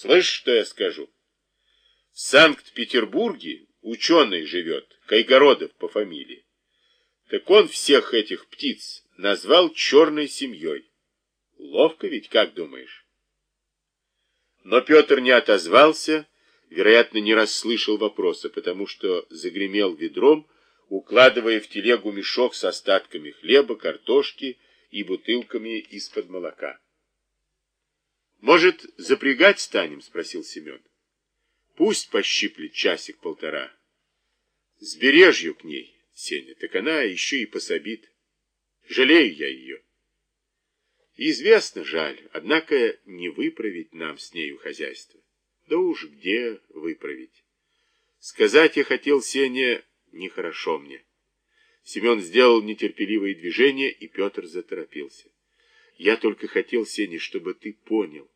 Слышишь, что я скажу? В Санкт-Петербурге ученый живет, Кайгородов по фамилии. Так он всех этих птиц назвал черной семьей. Ловко ведь, как думаешь? Но Петр не отозвался, вероятно, не расслышал вопроса, потому что загремел ведром, укладывая в телегу мешок с остатками хлеба, картошки и бутылками из-под молока. «Может, запрягать станем?» — спросил Семен. «Пусть пощиплет часик-полтора. С бережью к ней, Сеня, так она еще и пособит. Жалею я ее». Известно, жаль, однако не выправить нам с нею хозяйство. Да уж где выправить? Сказать я хотел, Сеня, нехорошо мне. Семен сделал нетерпеливые движения, и Петр заторопился. Я только хотел, Сеня, чтобы ты понял.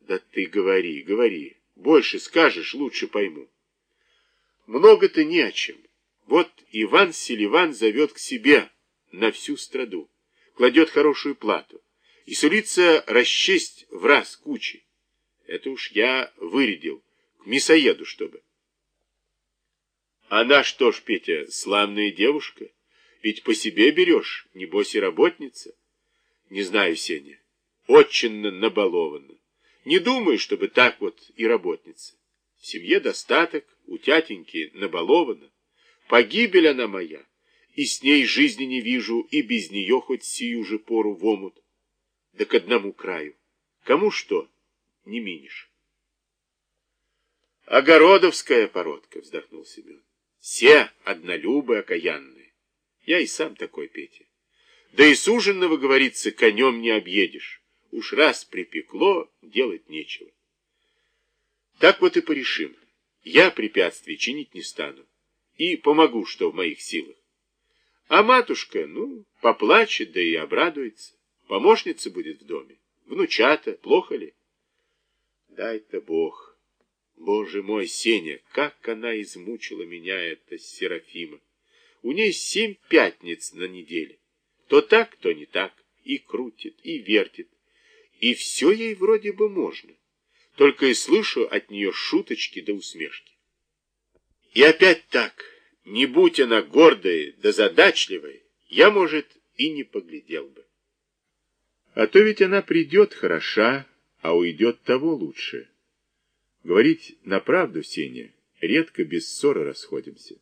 Да ты говори, говори. Больше скажешь, лучше пойму. Много-то не о чем. Вот Иван Селиван зовет к себе на всю страду, кладет хорошую плату и сулится расчесть в раз кучи. Это уж я вырядил, к мясоеду, чтобы. Она что ж, Петя, славная девушка, ведь по себе берешь, небось и работница. Не знаю, Сеня, очень набалована. Не думаю, чтобы так вот и работница. В семье достаток, у тятеньки набалована. Погибель она моя, и с ней жизни не вижу, и без нее хоть сию же пору в омут да к одному краю. Кому что, не минишь. Огородовская породка, вздохнул Семен. Все однолюбы окаянные. Я и сам такой, Петя. Да и суженного, говорится, конем не объедешь. Уж раз припекло, делать нечего. Так вот и порешим. Я препятствий чинить не стану. И помогу, что в моих силах. А матушка, ну, поплачет, да и обрадуется. Помощница будет в доме. Внучата, плохо ли? Дай-то Бог. Боже мой, Сеня, как она измучила меня, эта Серафима. У ней семь пятниц на неделе. То так, то не так. И крутит, и вертит. И все ей вроде бы можно. Только и слышу от нее шуточки да усмешки. И опять так, не будь она гордой да задачливой, я, может, и не поглядел бы. А то ведь она придет хороша, а уйдет того лучше. Говорить на правду, Сеня, редко без ссоры расходимся.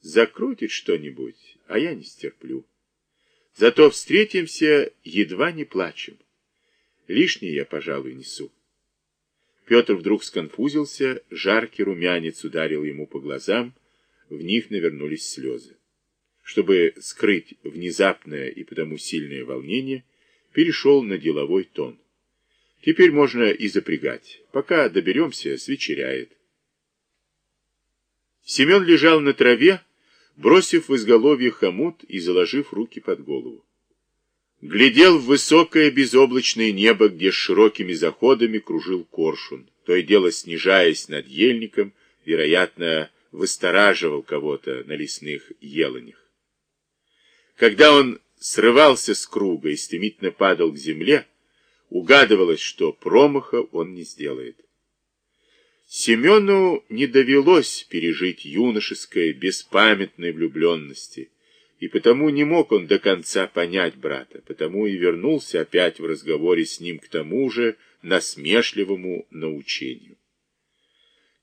Закрутит что-нибудь, а я не стерплю. Зато встретимся, едва не плачем. Лишнее я, пожалуй, несу. Петр вдруг сконфузился, жаркий румянец ударил ему по глазам, в них навернулись слезы. Чтобы скрыть внезапное и потому сильное волнение, перешел на деловой тон. Теперь можно и запрягать. Пока доберемся, свечеряет. Семен лежал на траве, бросив в изголовье хомут и заложив руки под голову. Глядел в высокое безоблачное небо, где широкими заходами кружил коршун, то и дело снижаясь над ельником, вероятно, выстораживал кого-то на лесных еланях. Когда он срывался с круга и стремительно падал к земле, угадывалось, что промаха он не сделает. Семену не довелось пережить юношеской, беспамятной влюбленности, и потому не мог он до конца понять брата, потому и вернулся опять в разговоре с ним к тому же насмешливому научению.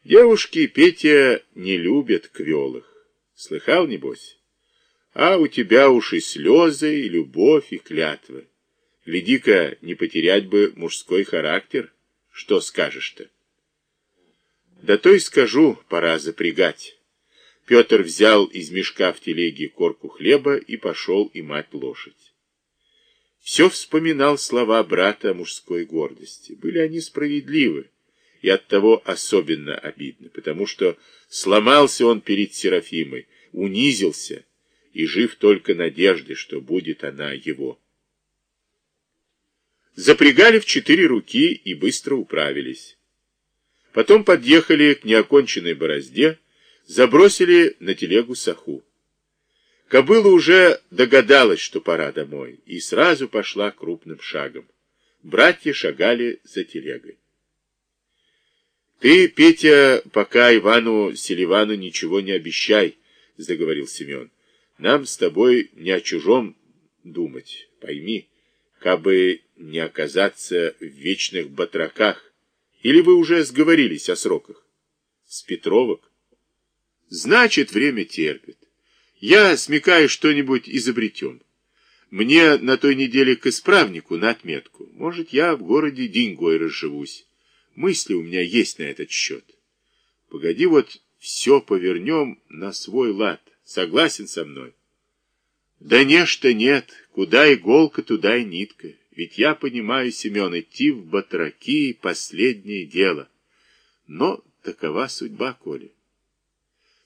Девушки Петя не любят квелых. Слыхал, небось? А у тебя уж и слезы, и любовь, и клятвы. Гляди-ка, не потерять бы мужской характер. Что скажешь-то? Да то и скажу, пора запрягать. Петр взял из мешка в телеге корку хлеба и пошел имать лошадь. Все вспоминал слова брата мужской гордости. Были они справедливы, и оттого особенно обидно, потому что сломался он перед Серафимой, унизился, и жив только надежды, что будет она его. Запрягали в четыре руки и быстро управились. Потом подъехали к неоконченной борозде, забросили на телегу саху. Кобыла уже догадалась, что пора домой, и сразу пошла крупным шагом. Братья шагали за телегой. Ты, Петя, пока Ивану Селивану ничего не обещай, заговорил Семен. Нам с тобой не о чужом думать, пойми, кабы не оказаться в вечных батраках. Или вы уже сговорились о сроках? С Петровок? Значит, время терпит. Я смекаю, что-нибудь изобретем. Мне на той неделе к исправнику на отметку. Может, я в городе деньгой разживусь. Мысли у меня есть на этот счет. Погоди, вот все повернем на свой лад. Согласен со мной? Да нечто нет. Куда иголка, туда и нитка. Ведь я понимаю, Семен, идти в батраки — последнее дело. Но такова судьба, Коля.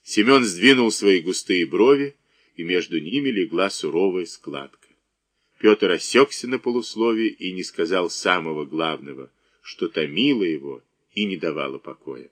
Семен сдвинул свои густые брови, и между ними легла суровая складка. Петр осекся на полусловие и не сказал самого главного, что томило его и не давало покоя.